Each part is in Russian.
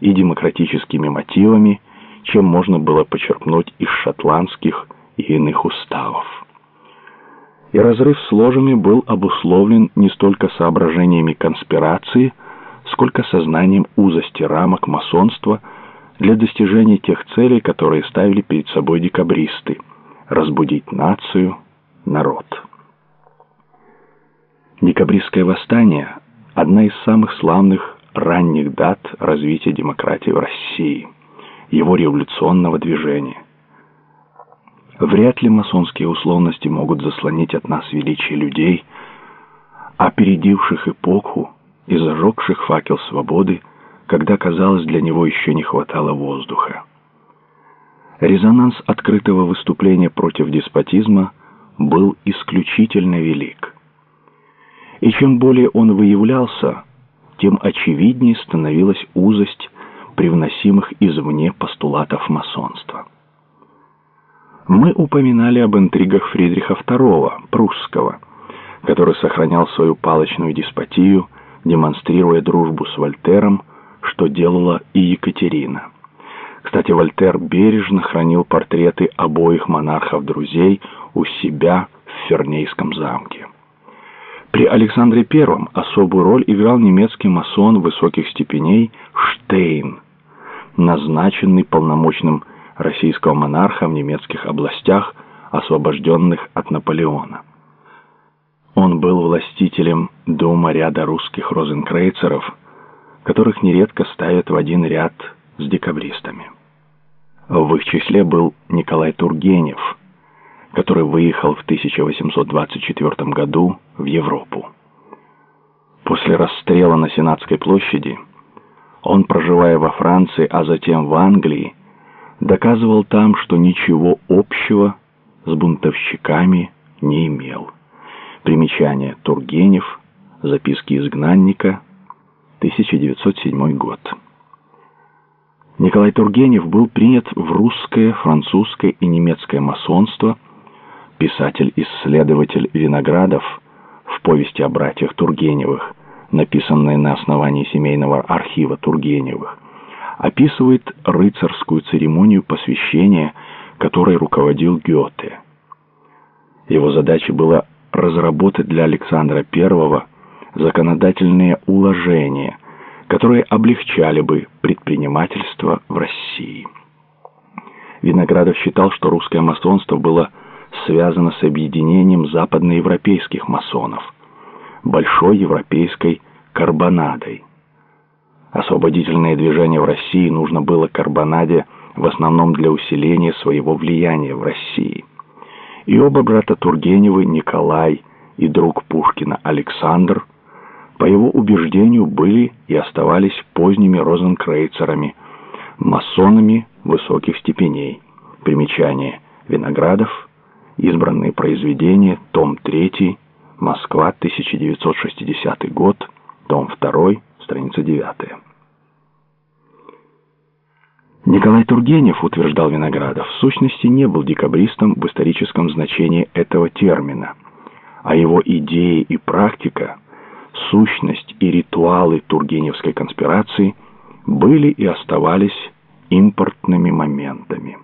и демократическими мотивами, чем можно было почерпнуть из шотландских и иных уставов. И разрыв с ложами был обусловлен не столько соображениями конспирации, сколько сознанием узости рамок масонства для достижения тех целей, которые ставили перед собой декабристы – разбудить нацию, народ. Декабристское восстание – одна из самых славных ранних дат развития демократии в России, его революционного движения. Вряд ли масонские условности могут заслонить от нас величие людей, опередивших эпоху и зажегших факел свободы, когда, казалось, для него еще не хватало воздуха. Резонанс открытого выступления против деспотизма был исключительно велик. И чем более он выявлялся, тем очевиднее становилась узость привносимых извне постулатов масонства. Мы упоминали об интригах Фридриха II, прусского, который сохранял свою палочную деспотию, демонстрируя дружбу с Вольтером, что делала и Екатерина. Кстати, Вольтер бережно хранил портреты обоих монархов-друзей у себя в Фернейском замке. При Александре I особую роль играл немецкий масон высоких степеней Штейн, назначенный полномочным российского монарха в немецких областях, освобожденных от Наполеона. Он был властителем дома ряда русских розенкрейцеров, которых нередко ставят в один ряд с декабристами. В их числе был Николай Тургенев, который выехал в 1824 году в Европу. После расстрела на Сенатской площади он, проживая во Франции, а затем в Англии, доказывал там, что ничего общего с бунтовщиками не имел. Примечание Тургенев, записки изгнанника, 1907 год. Николай Тургенев был принят в русское, французское и немецкое масонство, писатель-исследователь Виноградов повести о братьях Тургеневых, написанной на основании семейного архива Тургеневых, описывает рыцарскую церемонию посвящения, которой руководил Гёте. Его задачей было разработать для Александра I законодательные уложения, которые облегчали бы предпринимательство в России. Виноградов считал, что русское масонство было связано с объединением западноевропейских масонов, большой европейской карбонадой. Освободительное движение в России нужно было карбонаде в основном для усиления своего влияния в России. И оба брата Тургеневы, Николай и друг Пушкина Александр, по его убеждению, были и оставались поздними розенкрейцерами, масонами высоких степеней. Примечание. Виноградов. Избранные произведения. Том 3. Москва, 1960 год. Том 2. Страница 9. Николай Тургенев, утверждал Виноградов, в сущности не был декабристом в историческом значении этого термина, а его идеи и практика, сущность и ритуалы Тургеневской конспирации были и оставались импортными моментами.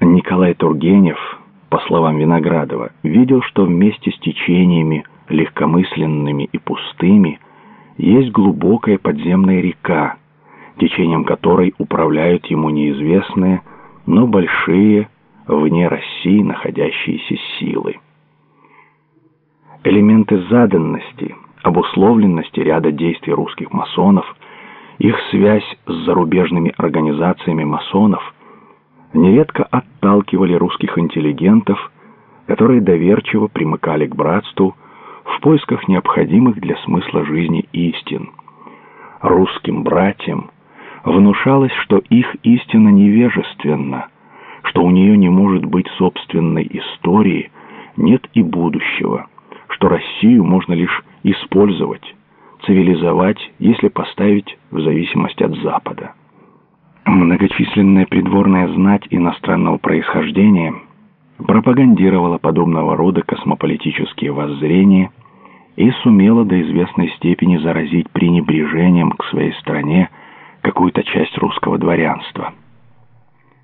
Николай Тургенев, по словам Виноградова, видел, что вместе с течениями легкомысленными и пустыми есть глубокая подземная река, течением которой управляют ему неизвестные, но большие, вне России находящиеся силы. Элементы заданности, обусловленности ряда действий русских масонов, их связь с зарубежными организациями масонов нередко отталкивали русских интеллигентов, которые доверчиво примыкали к братству в поисках необходимых для смысла жизни истин. Русским братьям внушалось, что их истина невежественна, что у нее не может быть собственной истории, нет и будущего, что Россию можно лишь использовать, цивилизовать, если поставить в зависимость от Запада. Многочисленная придворная знать иностранного происхождения пропагандировала подобного рода космополитические воззрения и сумела до известной степени заразить пренебрежением к своей стране русского дворянства.